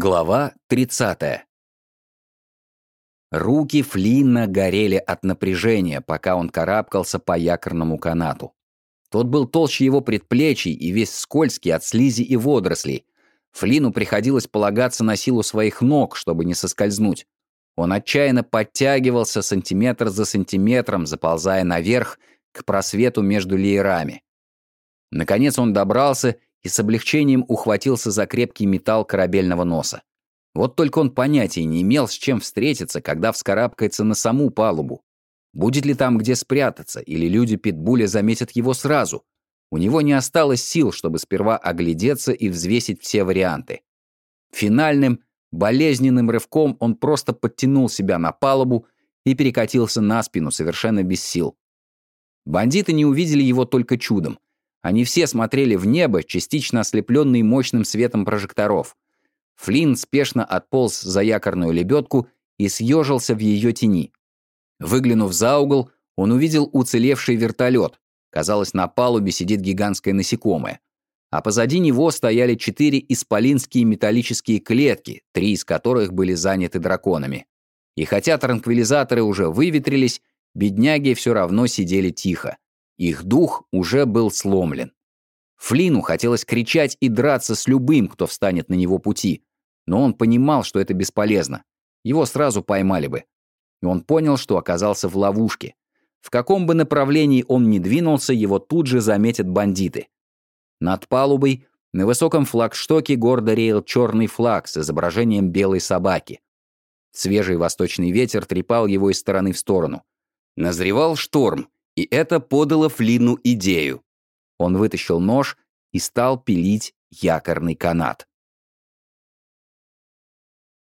Глава 30. Руки Флинна горели от напряжения, пока он карабкался по якорному канату. Тот был толще его предплечий и весь скользкий от слизи и водорослей. Флину приходилось полагаться на силу своих ног, чтобы не соскользнуть. Он отчаянно подтягивался сантиметр за сантиметром, заползая наверх к просвету между леерами. Наконец он добрался и с облегчением ухватился за крепкий металл корабельного носа. Вот только он понятия не имел, с чем встретиться, когда вскарабкается на саму палубу. Будет ли там где спрятаться, или люди Питбуля заметят его сразу? У него не осталось сил, чтобы сперва оглядеться и взвесить все варианты. Финальным, болезненным рывком он просто подтянул себя на палубу и перекатился на спину, совершенно без сил. Бандиты не увидели его только чудом. Они все смотрели в небо, частично ослепленные мощным светом прожекторов. Флинн спешно отполз за якорную лебедку и съежился в ее тени. Выглянув за угол, он увидел уцелевший вертолет. Казалось, на палубе сидит гигантское насекомое. А позади него стояли четыре исполинские металлические клетки, три из которых были заняты драконами. И хотя транквилизаторы уже выветрились, бедняги все равно сидели тихо. Их дух уже был сломлен. Флину хотелось кричать и драться с любым, кто встанет на него пути, но он понимал, что это бесполезно. Его сразу поймали бы. И он понял, что оказался в ловушке. В каком бы направлении он ни двинулся, его тут же заметят бандиты. Над палубой на высоком флагштоке гордо реял черный флаг с изображением белой собаки. Свежий восточный ветер трепал его из стороны в сторону. Назревал шторм, и это подало Флину идею. Он вытащил нож и стал пилить якорный канат.